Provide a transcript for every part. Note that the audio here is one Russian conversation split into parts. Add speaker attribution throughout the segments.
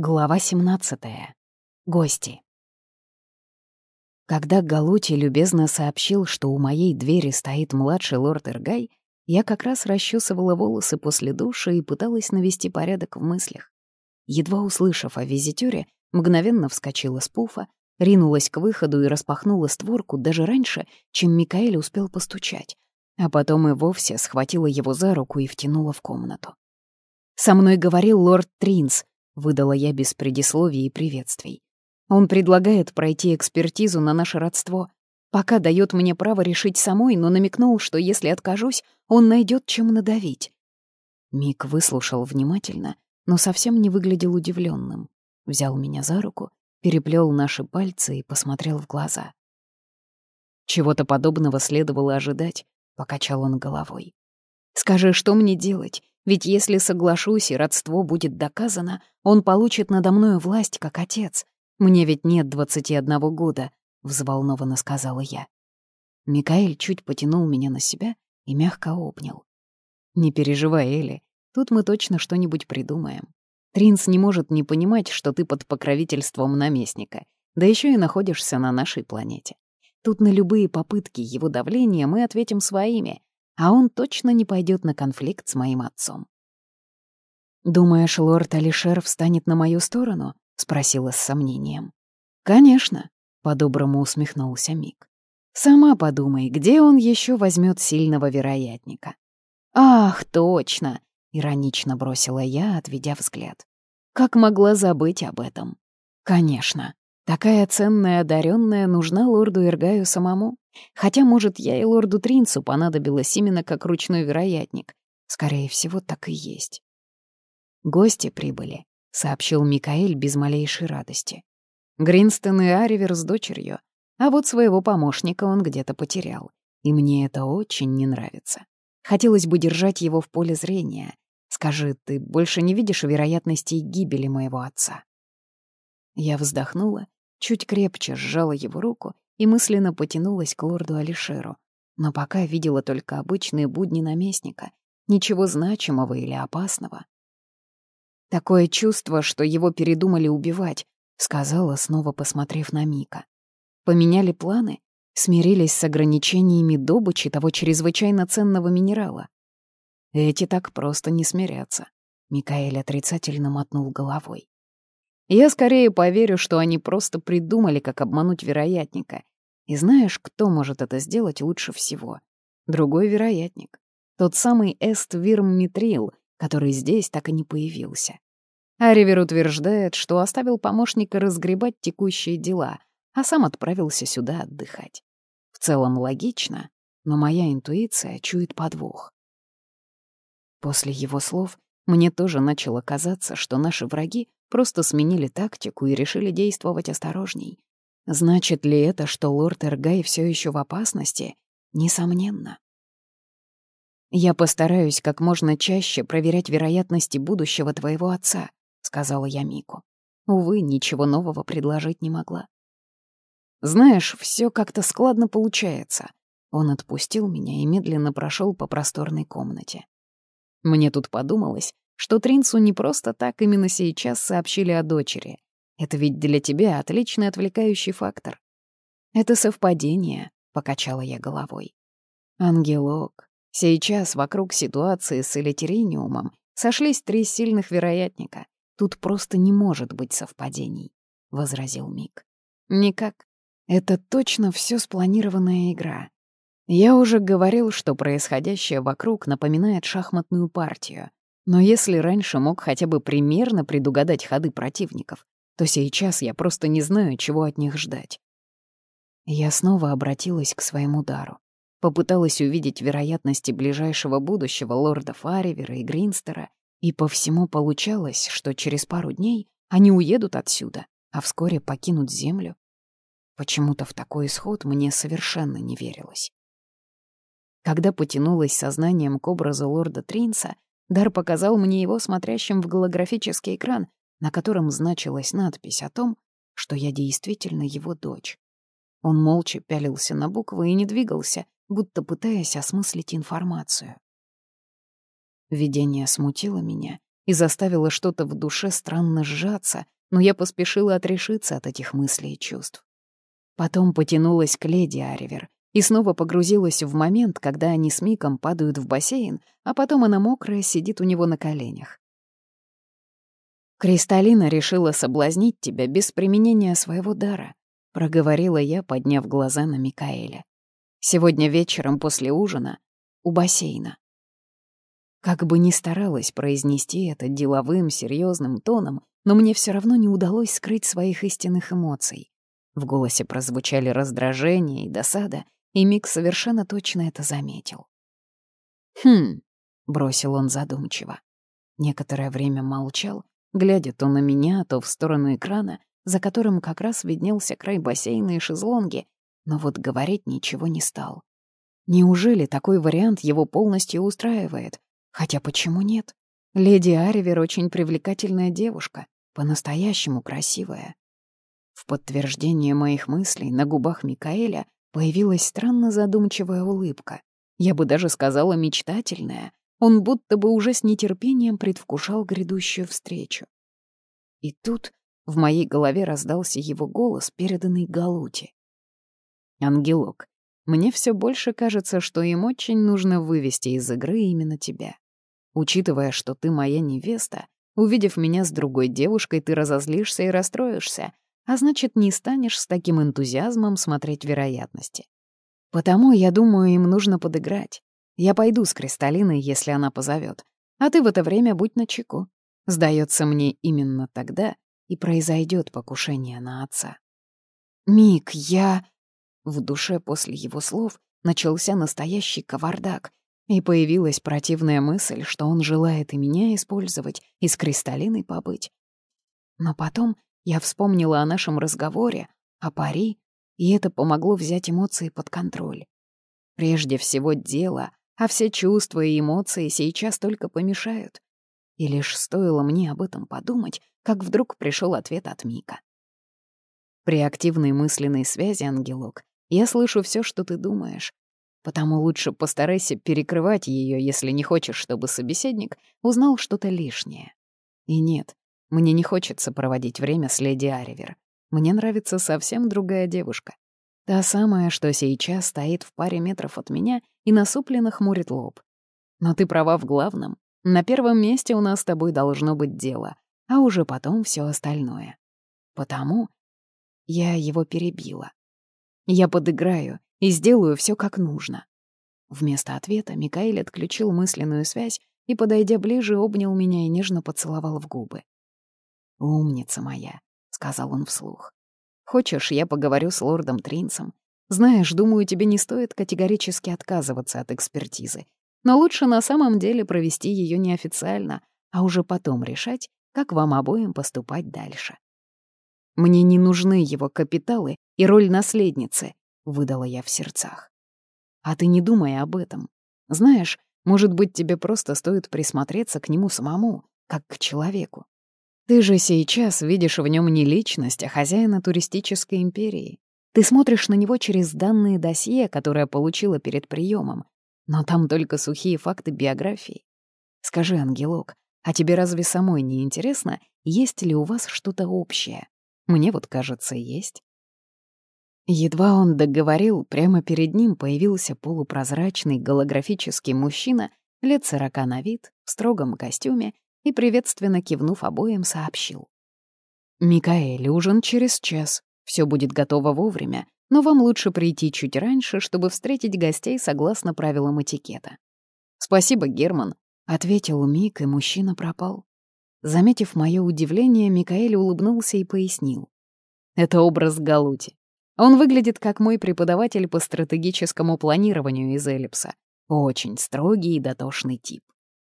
Speaker 1: Глава 17. Гости. Когда Галути любезно сообщил, что у моей двери стоит младший лорд Эргай, я как раз расчесывала волосы после душа и пыталась навести порядок в мыслях. Едва услышав о визитёре, мгновенно вскочила с пуфа, ринулась к выходу и распахнула створку даже раньше, чем Микаэль успел постучать, а потом и вовсе схватила его за руку и втянула в комнату. «Со мной говорил лорд Тринс», выдала я без предисловий и приветствий. Он предлагает пройти экспертизу на наше родство. Пока дает мне право решить самой, но намекнул, что если откажусь, он найдет чем надавить. Мик выслушал внимательно, но совсем не выглядел удивленным. Взял меня за руку, переплел наши пальцы и посмотрел в глаза. Чего-то подобного следовало ожидать, покачал он головой. «Скажи, что мне делать? Ведь если соглашусь и родство будет доказано, он получит надо мною власть как отец. Мне ведь нет двадцати одного года», — взволнованно сказала я. Микаэль чуть потянул меня на себя и мягко обнял. «Не переживай, Элли, тут мы точно что-нибудь придумаем. Тринс не может не понимать, что ты под покровительством наместника, да еще и находишься на нашей планете. Тут на любые попытки его давления мы ответим своими, а он точно не пойдет на конфликт с моим отцом. «Думаешь, лорд Алишер встанет на мою сторону?» — спросила с сомнением. «Конечно», — по-доброму усмехнулся Мик. «Сама подумай, где он еще возьмет сильного вероятника?» «Ах, точно!» — иронично бросила я, отведя взгляд. «Как могла забыть об этом?» «Конечно, такая ценная одаренная нужна лорду Иргаю самому. Хотя, может, я и лорду Тринцу понадобилась именно как ручной вероятник. Скорее всего, так и есть. «Гости прибыли», — сообщил Микаэль без малейшей радости. Гринстон и Аривер с дочерью, а вот своего помощника он где-то потерял. И мне это очень не нравится. Хотелось бы держать его в поле зрения. Скажи, ты больше не видишь вероятностей гибели моего отца?» Я вздохнула, чуть крепче сжала его руку и мысленно потянулась к лорду Алишеру, но пока видела только обычные будни наместника, ничего значимого или опасного. «Такое чувство, что его передумали убивать», — сказала, снова посмотрев на Мика. «Поменяли планы? Смирились с ограничениями добычи того чрезвычайно ценного минерала?» «Эти так просто не смирятся», — Микаэль отрицательно мотнул головой. Я скорее поверю, что они просто придумали, как обмануть вероятника. И знаешь, кто может это сделать лучше всего? Другой вероятник. Тот самый Эствирм Митрил, который здесь так и не появился. Аривер утверждает, что оставил помощника разгребать текущие дела, а сам отправился сюда отдыхать. В целом логично, но моя интуиция чует подвох. После его слов мне тоже начало казаться, что наши враги Просто сменили тактику и решили действовать осторожней. Значит ли это, что лорд Эргай все еще в опасности? Несомненно. «Я постараюсь как можно чаще проверять вероятности будущего твоего отца», — сказала я Мику. Увы, ничего нового предложить не могла. «Знаешь, все как-то складно получается». Он отпустил меня и медленно прошел по просторной комнате. Мне тут подумалось, что Тринцу не просто так именно сейчас сообщили о дочери. Это ведь для тебя отличный отвлекающий фактор. Это совпадение, — покачала я головой. Ангелок, сейчас вокруг ситуации с элитериниумом сошлись три сильных вероятника. Тут просто не может быть совпадений, — возразил Мик. Никак. Это точно все спланированная игра. Я уже говорил, что происходящее вокруг напоминает шахматную партию. Но если раньше мог хотя бы примерно предугадать ходы противников, то сейчас я просто не знаю, чего от них ждать. Я снова обратилась к своему дару. Попыталась увидеть вероятности ближайшего будущего лорда Фаривера и Гринстера, и по всему получалось, что через пару дней они уедут отсюда, а вскоре покинут землю. Почему-то в такой исход мне совершенно не верилось. Когда потянулась сознанием к образу лорда Тринса, Дар показал мне его смотрящим в голографический экран, на котором значилась надпись о том, что я действительно его дочь. Он молча пялился на буквы и не двигался, будто пытаясь осмыслить информацию. Видение смутило меня, и заставила что-то в душе странно сжаться, но я поспешила отрешиться от этих мыслей и чувств. Потом потянулась к леди Аривер и снова погрузилась в момент, когда они с Миком падают в бассейн, а потом она мокрая сидит у него на коленях. «Кристалина решила соблазнить тебя без применения своего дара», — проговорила я, подняв глаза на Микаэля. «Сегодня вечером после ужина у бассейна». Как бы ни старалась произнести это деловым, серьезным тоном, но мне все равно не удалось скрыть своих истинных эмоций. В голосе прозвучали раздражение и досада, и Мик совершенно точно это заметил. «Хм», — бросил он задумчиво. Некоторое время молчал, глядя то на меня, то в сторону экрана, за которым как раз виднелся край бассейна и шезлонги, но вот говорить ничего не стал. Неужели такой вариант его полностью устраивает? Хотя почему нет? Леди Аривер очень привлекательная девушка, по-настоящему красивая. В подтверждение моих мыслей на губах Микаэля появилась странно задумчивая улыбка. Я бы даже сказала мечтательная. Он будто бы уже с нетерпением предвкушал грядущую встречу. И тут в моей голове раздался его голос, переданный Галути. «Ангелок, мне все больше кажется, что им очень нужно вывести из игры именно тебя. Учитывая, что ты моя невеста, увидев меня с другой девушкой, ты разозлишься и расстроишься, а значит, не станешь с таким энтузиазмом смотреть вероятности. Потому, я думаю, им нужно подыграть. Я пойду с Кристалиной, если она позовет, а ты в это время будь начеку. Сдается мне именно тогда и произойдет покушение на отца. Мик, я... В душе после его слов начался настоящий кавардак, и появилась противная мысль, что он желает и меня использовать, и с Кристалиной побыть. Но потом я вспомнила о нашем разговоре, о пари, и это помогло взять эмоции под контроль. Прежде всего дело, а все чувства и эмоции сейчас только помешают. И лишь стоило мне об этом подумать, как вдруг пришел ответ от Мика. При активной мысленной связи, ангелок, я слышу все, что ты думаешь. Потому лучше постарайся перекрывать ее, если не хочешь, чтобы собеседник узнал что-то лишнее. И нет, мне не хочется проводить время с леди Аривер. Мне нравится совсем другая девушка. Та самая, что сейчас стоит в паре метров от меня и насупленно хмурит лоб. Но ты права в главном. На первом месте у нас с тобой должно быть дело, а уже потом все остальное. Потому я его перебила. Я подыграю и сделаю все как нужно. Вместо ответа Микаэль отключил мысленную связь и, подойдя ближе, обнял меня и нежно поцеловал в губы. «Умница моя», — сказал он вслух. «Хочешь, я поговорю с лордом Тринсом? Знаешь, думаю, тебе не стоит категорически отказываться от экспертизы. Но лучше на самом деле провести ее неофициально, а уже потом решать, как вам обоим поступать дальше». «Мне не нужны его капиталы и роль наследницы», — выдала я в сердцах. «А ты не думай об этом. Знаешь, может быть, тебе просто стоит присмотреться к нему самому, как к человеку. Ты же сейчас видишь в нем не личность, а хозяина туристической империи. Ты смотришь на него через данные досье, которое получила перед приемом, но там только сухие факты биографии. Скажи, ангелок, а тебе разве самой не интересно, есть ли у вас что-то общее? Мне вот кажется, есть. Едва он договорил, прямо перед ним появился полупрозрачный голографический мужчина лет сорока на вид, в строгом костюме и, приветственно кивнув обоим, сообщил. «Микаэль, ужин через час. Все будет готово вовремя, но вам лучше прийти чуть раньше, чтобы встретить гостей согласно правилам этикета». «Спасибо, Герман», — ответил Мик, и мужчина пропал. Заметив мое удивление, Микаэль улыбнулся и пояснил. «Это образ Галути. Он выглядит как мой преподаватель по стратегическому планированию из Эллипса. Очень строгий и дотошный тип.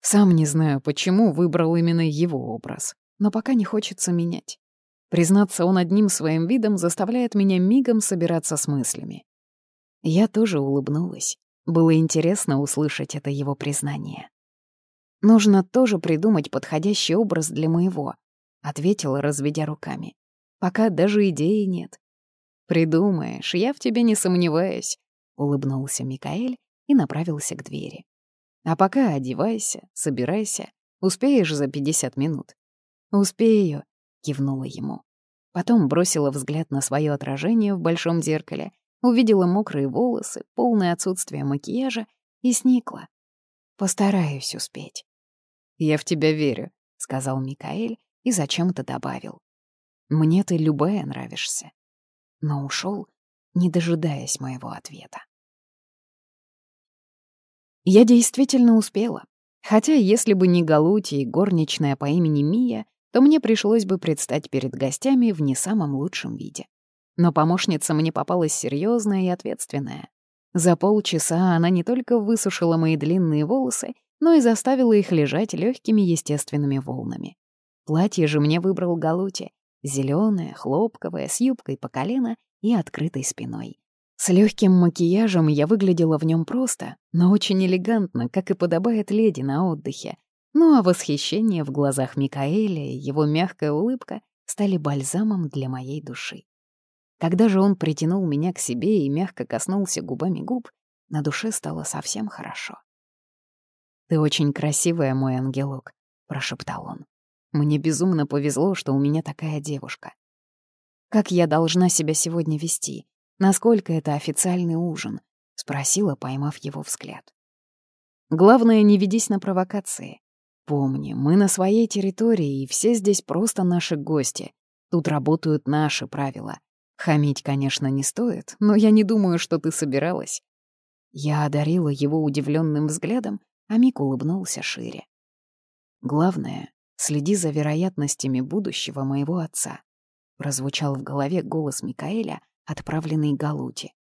Speaker 1: Сам не знаю, почему выбрал именно его образ, но пока не хочется менять. Признаться, он одним своим видом заставляет меня мигом собираться с мыслями. Я тоже улыбнулась. Было интересно услышать это его признание. «Нужно тоже придумать подходящий образ для моего», — ответила, разведя руками. «Пока даже идеи нет». «Придумаешь, я в тебе не сомневаюсь», — улыбнулся Микаэль и направился к двери. А пока одевайся, собирайся. Успеешь за 50 минут?» «Успею», — кивнула ему. Потом бросила взгляд на свое отражение в большом зеркале, увидела мокрые волосы, полное отсутствие макияжа и сникла. «Постараюсь успеть». «Я в тебя верю», — сказал Микаэль и зачем-то добавил. «Мне ты любая нравишься». Но ушел, не дожидаясь моего ответа. Я действительно успела. Хотя, если бы не Галути и горничная по имени Мия, то мне пришлось бы предстать перед гостями в не самом лучшем виде. Но помощница мне попалась серьезная и ответственная. За полчаса она не только высушила мои длинные волосы, но и заставила их лежать легкими естественными волнами. Платье же мне выбрал Галути, зеленое, хлопковое, с юбкой по колено и открытой спиной. С легким макияжем я выглядела в нем просто, но очень элегантно, как и подобает леди на отдыхе, ну а восхищение в глазах Микаэля и его мягкая улыбка стали бальзамом для моей души. Когда же он притянул меня к себе и мягко коснулся губами губ, на душе стало совсем хорошо. «Ты очень красивая, мой ангелок», — прошептал он. «Мне безумно повезло, что у меня такая девушка. Как я должна себя сегодня вести? Насколько это официальный ужин?» — спросила, поймав его взгляд. «Главное, не ведись на провокации. Помни, мы на своей территории, и все здесь просто наши гости. Тут работают наши правила. Хамить, конечно, не стоит, но я не думаю, что ты собиралась. Я одарила его удивленным взглядом, а Мик улыбнулся шире. Главное, следи за вероятностями будущего моего отца. Прозвучал в голове голос Микаэля, отправленный Галути.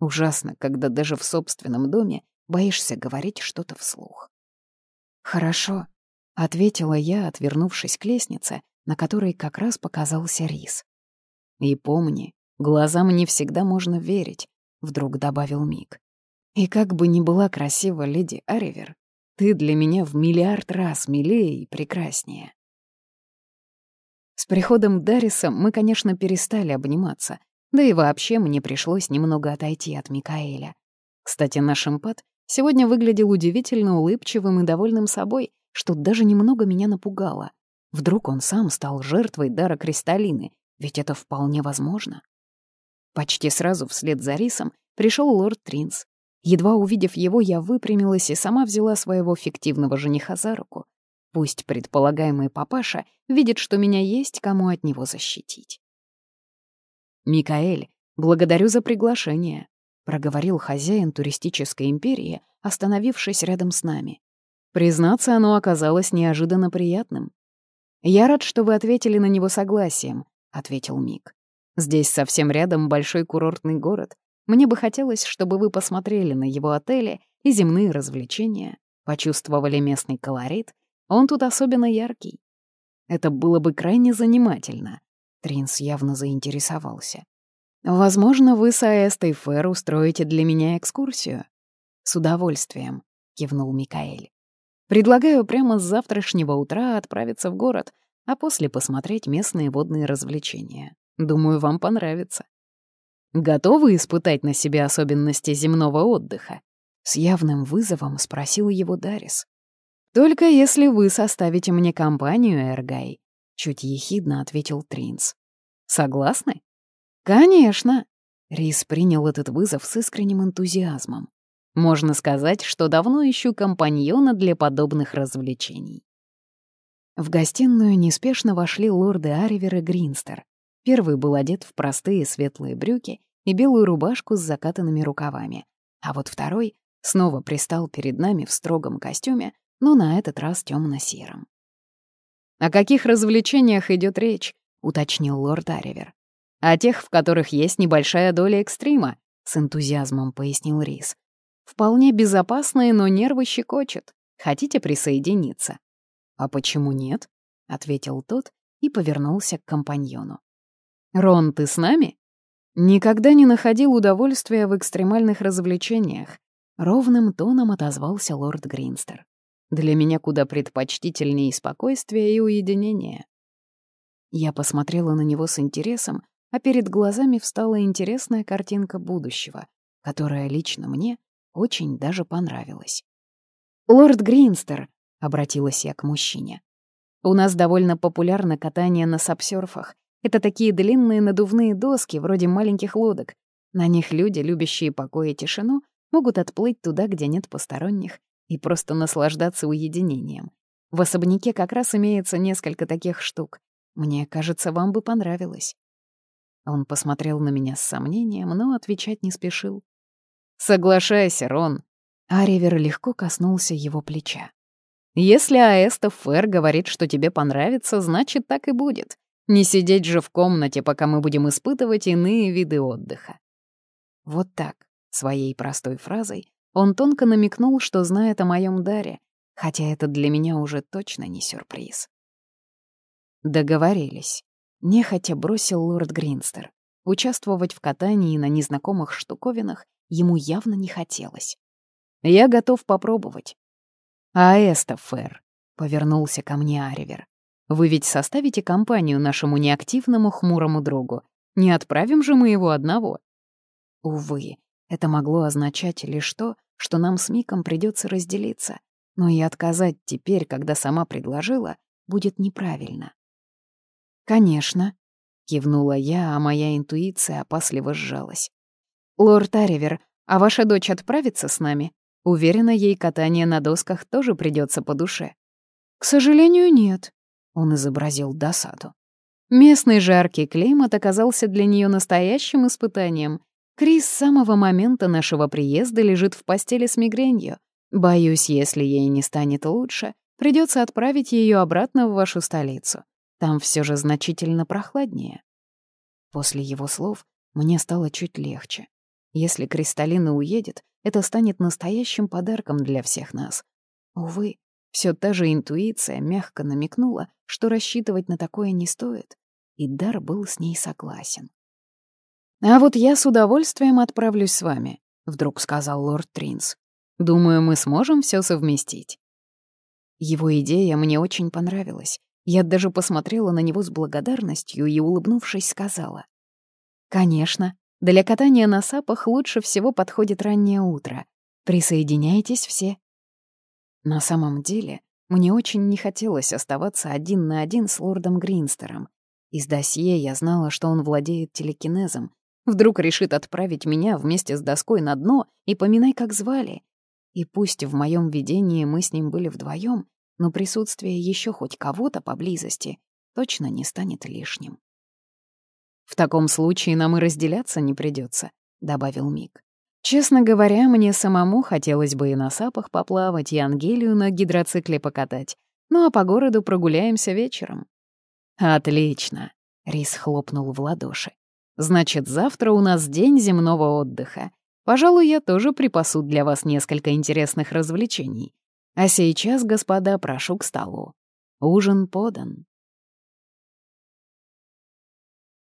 Speaker 1: Ужасно, когда даже в собственном доме боишься говорить что-то вслух. «Хорошо», — ответила я, отвернувшись к лестнице, на которой как раз показался рис. «И помни, глазам не всегда можно верить», — вдруг добавил Мик. «И как бы ни была красива леди Аривер, ты для меня в миллиард раз милее и прекраснее». С приходом Дариса мы, конечно, перестали обниматься, да и вообще мне пришлось немного отойти от Микаэля. Кстати, наш эмпат сегодня выглядел удивительно улыбчивым и довольным собой, что даже немного меня напугало. Вдруг он сам стал жертвой дара Кристаллины, ведь это вполне возможно. Почти сразу вслед за рисом пришел лорд Тринс. Едва увидев его, я выпрямилась и сама взяла своего фиктивного жениха за руку. Пусть предполагаемый папаша видит, что меня есть кому от него защитить. «Микаэль, благодарю за приглашение», — проговорил хозяин туристической империи, остановившись рядом с нами. Признаться, оно оказалось неожиданно приятным. «Я рад, что вы ответили на него согласием», — ответил Мик. «Здесь совсем рядом большой курортный город. Мне бы хотелось, чтобы вы посмотрели на его отели и земные развлечения, почувствовали местный колорит. Он тут особенно яркий. Это было бы крайне занимательно». Тринс явно заинтересовался. «Возможно, вы с Аэстой Фэр устроите для меня экскурсию?» «С удовольствием», — кивнул Микаэль. Предлагаю прямо с завтрашнего утра отправиться в город, а после посмотреть местные водные развлечения. Думаю, вам понравится. Готовы испытать на себе особенности земного отдыха? С явным вызовом спросил его Дарис. «Только если вы составите мне компанию, Эргай», — чуть ехидно ответил Тринс. «Согласны?» «Конечно!» Рис принял этот вызов с искренним энтузиазмом. Можно сказать, что давно ищу компаньона для подобных развлечений. В гостиную неспешно вошли лорды Аривер и Гринстер. Первый был одет в простые светлые брюки и белую рубашку с закатанными рукавами, а вот второй снова пристал перед нами в строгом костюме, но на этот раз темно сером «О каких развлечениях идет речь?» — уточнил лорд Аривер. «О тех, в которых есть небольшая доля экстрима», — с энтузиазмом пояснил Рис. Вполне безопасные, но нервы щекочет. Хотите присоединиться?» «А почему нет?» — ответил тот и повернулся к компаньону. «Рон, ты с нами?» «Никогда не находил удовольствия в экстремальных развлечениях», — ровным тоном отозвался лорд Гринстер. «Для меня куда предпочтительнее спокойствие и уединение». Я посмотрела на него с интересом, а перед глазами встала интересная картинка будущего, которая лично мне очень даже понравилось. «Лорд Гринстер», — обратилась я к мужчине. «У нас довольно популярно катание на сапсёрфах. Это такие длинные надувные доски, вроде маленьких лодок. На них люди, любящие покой и тишину, могут отплыть туда, где нет посторонних, и просто наслаждаться уединением. В особняке как раз имеется несколько таких штук. Мне кажется, вам бы понравилось». Он посмотрел на меня с сомнением, но отвечать не спешил. «Соглашайся, Рон». Аривер легко коснулся его плеча. «Если Аэста Фэр говорит, что тебе понравится, значит, так и будет. Не сидеть же в комнате, пока мы будем испытывать иные виды отдыха». Вот так, своей простой фразой, он тонко намекнул, что знает о моем даре, хотя это для меня уже точно не сюрприз. Договорились. Нехотя бросил лорд Гринстер. Участвовать в катании на незнакомых штуковинах ему явно не хотелось. «Я готов попробовать». «А Эста, Фэр», — повернулся ко мне Аривер. «Вы ведь составите компанию нашему неактивному хмурому другу. Не отправим же мы его одного?» Увы, это могло означать лишь то, что нам с Миком придется разделиться, но и отказать теперь, когда сама предложила, будет неправильно. «Конечно», — кивнула я, а моя интуиция опасливо сжалась. «Лорд Аривер, а ваша дочь отправится с нами? Уверена, ей катание на досках тоже придется по душе». «К сожалению, нет», — он изобразил досаду. Местный жаркий климат оказался для нее настоящим испытанием. Крис с самого момента нашего приезда лежит в постели с мигренью. Боюсь, если ей не станет лучше, придется отправить ее обратно в вашу столицу. Там все же значительно прохладнее. После его слов мне стало чуть легче. Если Кристалина уедет, это станет настоящим подарком для всех нас. Увы, все та же интуиция мягко намекнула, что рассчитывать на такое не стоит, и Дар был с ней согласен. «А вот я с удовольствием отправлюсь с вами», — вдруг сказал лорд Тринс. «Думаю, мы сможем все совместить». Его идея мне очень понравилась. Я даже посмотрела на него с благодарностью и, улыбнувшись, сказала. «Конечно, для катания на сапах лучше всего подходит раннее утро. Присоединяйтесь все. На самом деле, мне очень не хотелось оставаться один на один с лордом Гринстером. Из досье я знала, что он владеет телекинезом. Вдруг решит отправить меня вместе с доской на дно и поминай, как звали. И пусть в моем видении мы с ним были вдвоем, но присутствие еще хоть кого-то поблизости точно не станет лишним. «В таком случае нам и разделяться не придется, добавил Мик. «Честно говоря, мне самому хотелось бы и на сапах поплавать, и Ангелию на гидроцикле покатать. Ну а по городу прогуляемся вечером». «Отлично!» — Рис хлопнул в ладоши. «Значит, завтра у нас день земного отдыха. Пожалуй, я тоже припасу для вас несколько интересных развлечений. А сейчас, господа, прошу к столу. Ужин подан.